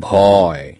ভয়